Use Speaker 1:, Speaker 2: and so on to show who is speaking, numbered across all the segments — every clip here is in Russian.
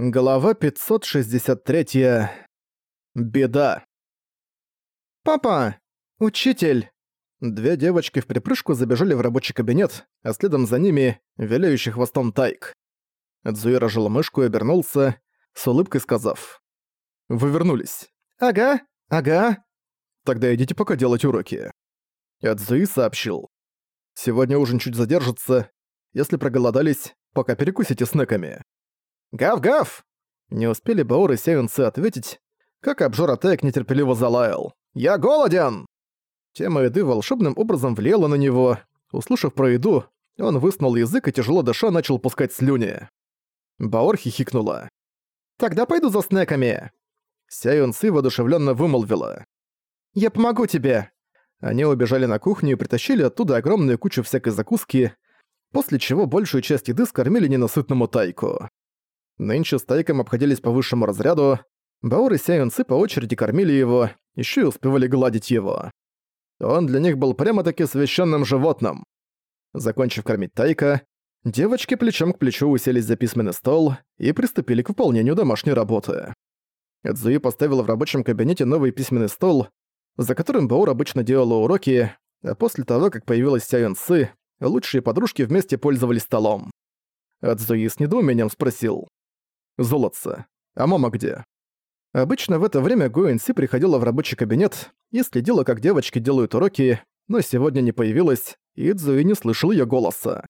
Speaker 1: Глава 563. Беда. «Папа! Учитель!» Две девочки в припрыжку забежали в рабочий кабинет, а следом за ними — виляющий хвостом Тайк. Цзуи рожал мышку и обернулся, с улыбкой сказав. «Вы вернулись».
Speaker 2: «Ага, ага».
Speaker 1: «Тогда идите пока делать уроки». Цзуи сообщил. «Сегодня ужин чуть задержится. Если проголодались, пока перекусите снеками».
Speaker 2: «Гав-гав!»
Speaker 1: Не успели Баор и Севенцы ответить, как обжора Тайк нетерпеливо залаял.
Speaker 2: «Я голоден!»
Speaker 1: Тема еды волшебным образом влияла на него. Услышав про еду, он высунул язык и тяжело дыша начал пускать слюни. Баор хихикнула.
Speaker 2: «Тогда пойду за снеками!»
Speaker 1: Сяюн Цы воодушевленно вымолвила.
Speaker 2: «Я помогу тебе!»
Speaker 1: Они убежали на кухню и притащили оттуда огромную кучу всякой закуски, после чего большую часть еды скормили ненасытному тайку. Нынче с Тайком обходились по высшему разряду, Баор и Сяюнцы по очереди кормили его, еще и успевали гладить его. Он для них был прямо-таки священным животным. Закончив кормить Тайка, девочки плечом к плечу уселись за письменный стол и приступили к выполнению домашней работы. Эдзуи поставила в рабочем кабинете новый письменный стол, за которым Баор обычно делала уроки, а после того, как появилась Сяюн Сы, лучшие подружки вместе пользовались столом. Эдзуи с недоумением спросил. «Золотце, а мама где?» Обычно в это время Гуэнси приходила в рабочий кабинет и следила, как девочки делают уроки, но сегодня не появилась, и Цзуи не слышал её голоса.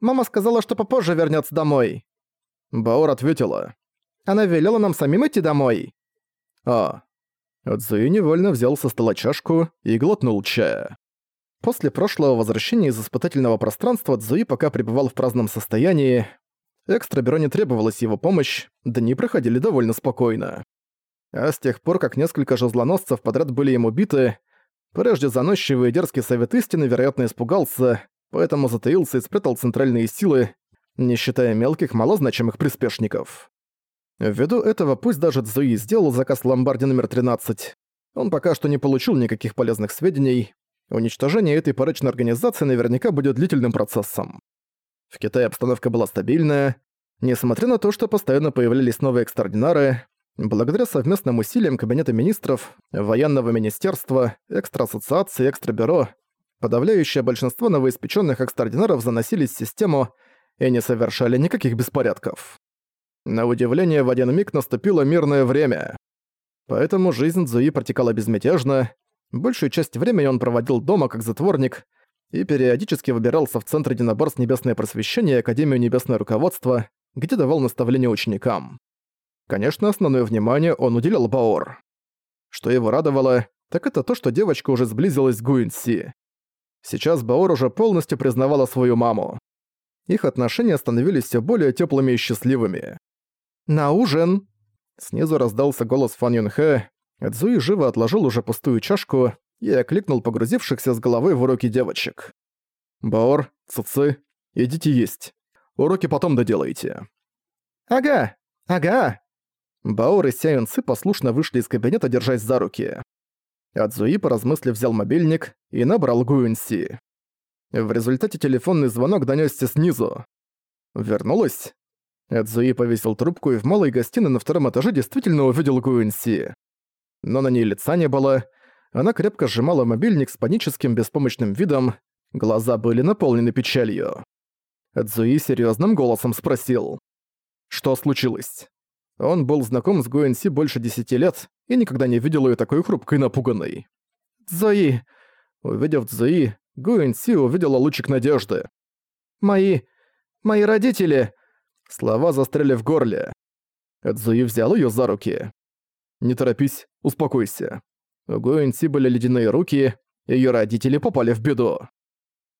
Speaker 2: «Мама сказала, что попозже вернётся домой».
Speaker 1: Баор ответила.
Speaker 2: «Она велела нам самим идти домой».
Speaker 1: «А». Цзуи невольно взял со стола чашку и глотнул чая. После прошлого возвращения из испытательного пространства Цзуи пока пребывал в праздном состоянии, Экстрабюро не требовалась его помощь, дни проходили довольно спокойно. А с тех пор, как несколько жезлоносцев подряд были ему биты, прежде заносчивый и дерзкий Совет Истины, вероятно, испугался, поэтому затаился и спрятал центральные силы, не считая мелких, малозначимых приспешников. Ввиду этого пусть даже Цзуи сделал заказ ломбарди номер 13, он пока что не получил никаких полезных сведений, уничтожение этой порочной организации наверняка будет длительным процессом. В Китае обстановка была стабильная, несмотря на то, что постоянно появлялись новые экстраординары, благодаря совместным усилиям Кабинета министров, военного министерства, экстраассоциации экстрабюро, подавляющее большинство новоиспеченных экстраординаров заносились в систему и не совершали никаких беспорядков. На удивление, в один миг наступило мирное время. Поэтому жизнь Цзуи протекала безмятежно, большую часть времени он проводил дома как затворник, и периодически выбирался в Центр единоборств Небесное Просвещение и Академию Небесное Руководство, где давал наставления ученикам. Конечно, основное внимание он уделял Баор. Что его радовало, так это то, что девочка уже сблизилась с Гуинси. Сейчас Баор уже полностью признавала свою маму. Их отношения становились все более теплыми и счастливыми. «На ужин!» Снизу раздался голос Фан Юнхэ. Цзуи живо отложил уже пустую чашку и окликнул погрузившихся с головы в уроки девочек. «Баор, Цуцы, идите есть. Уроки потом доделайте».
Speaker 2: «Ага, ага».
Speaker 1: Баор и Сяюн Ци послушно вышли из кабинета, держась за руки. Адзуи, поразмыслив, взял мобильник и набрал Гуэнси. В результате телефонный звонок донёсся снизу. «Вернулась?» Адзуи повесил трубку и в малой гостиной на втором этаже действительно увидел Гуэнси. Но на ней лица не было, она крепко сжимала мобильник с паническим беспомощным видом, глаза были наполнены печалью. Цзуи серьезным голосом спросил. «Что случилось?» Он был знаком с Гуэнси больше десяти лет и никогда не видел ее такой хрупкой и напуганной.
Speaker 2: «Цзуи!»
Speaker 1: Увидев Цзуи, Гуэнси увидела лучик надежды.
Speaker 2: «Мои... мои родители...»
Speaker 1: Слова застряли в горле. Цзуи взял ее за руки. «Не торопись, успокойся. У Гуэнси были ледяные руки, ее родители попали в беду.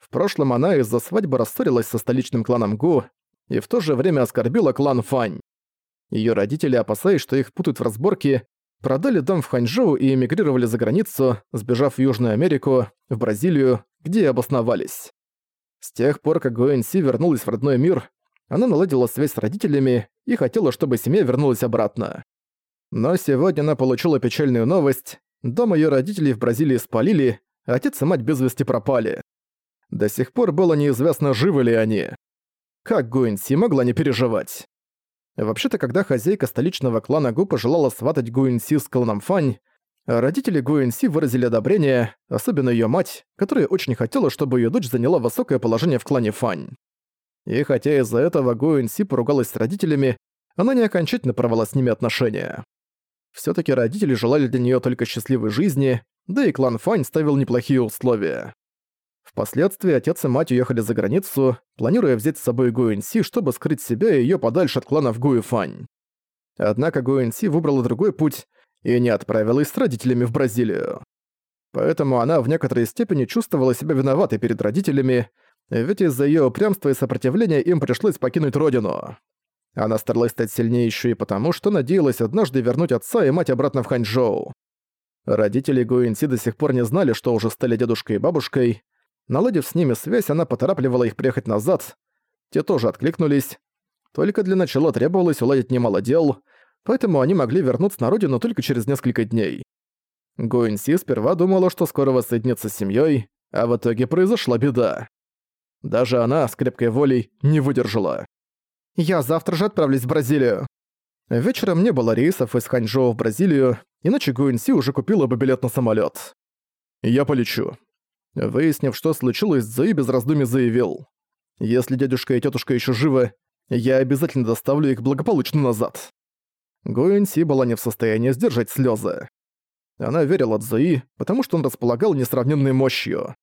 Speaker 1: В прошлом она из-за свадьбы рассорилась со столичным кланом Гу и в то же время оскорбила клан Фань. Ее родители, опасаясь, что их путают в разборке, продали дом в Ханчжоу и эмигрировали за границу, сбежав в Южную Америку, в Бразилию, где и обосновались. С тех пор, как Гуэнси вернулась в родной мир, она наладила связь с родителями и хотела, чтобы семья вернулась обратно. Но сегодня она получила печальную новость. Дом ее родителей в Бразилии спалили, а отец и мать без вести пропали. До сих пор было неизвестно, живы ли они. Как Гуэнси могла не переживать? Вообще-то, когда хозяйка столичного клана Гу пожелала сватать Гуинси с кланом Фань, родители Гуинси выразили одобрение, особенно ее мать, которая очень хотела, чтобы ее дочь заняла высокое положение в клане Фань. И хотя из-за этого Гуинси поругалась с родителями, она не окончательно порвала с ними отношения. все таки родители желали для нее только счастливой жизни, да и клан Фань ставил неплохие условия. Впоследствии отец и мать уехали за границу, планируя взять с собой Гуэнси, чтобы скрыть себя и её подальше от кланов Гуэфань. Однако Гуэнси выбрала другой путь и не отправилась с родителями в Бразилию. Поэтому она в некоторой степени чувствовала себя виноватой перед родителями, ведь из-за её упрямства и сопротивления им пришлось покинуть родину. Она старалась стать сильнее ещё и потому, что надеялась однажды вернуть отца и мать обратно в Ханчжоу. Родители Гуэнси до сих пор не знали, что уже стали дедушкой и бабушкой, Наладив с ними связь, она поторапливала их приехать назад. Те тоже откликнулись. Только для начала требовалось уладить немало дел, поэтому они могли вернуться на родину только через несколько дней. Гуинси сперва думала, что скоро воссоединится с семьей, а в итоге произошла беда. Даже она с крепкой волей не выдержала.
Speaker 2: «Я завтра же отправлюсь в Бразилию».
Speaker 1: Вечером не было рейсов из Ханчжоу в Бразилию, иначе Гуинси уже купила бы билет на самолет. «Я полечу. Выяснив, что случилось, Зои без раздумий заявил. «Если дядюшка и тетушка еще живы, я обязательно доставлю их благополучно назад». Гуэнси была не в состоянии сдержать слезы. Она верила Цзуи, потому что он располагал несравненной мощью.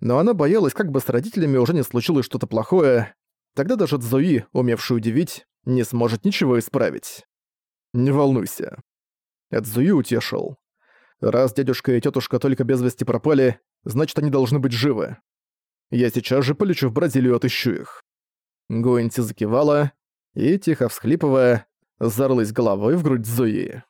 Speaker 1: Но она боялась, как бы с родителями уже не случилось что-то плохое, тогда даже Цзуи, умевший удивить, не сможет ничего исправить. «Не волнуйся». Цзуи утешил. «Раз дядюшка и тетушка только без вести пропали, значит, они должны быть живы. Я сейчас же полечу в Бразилию отыщу их». Гуэнти закивала и, тихо всхлипывая, зарылась головой в грудь Зои.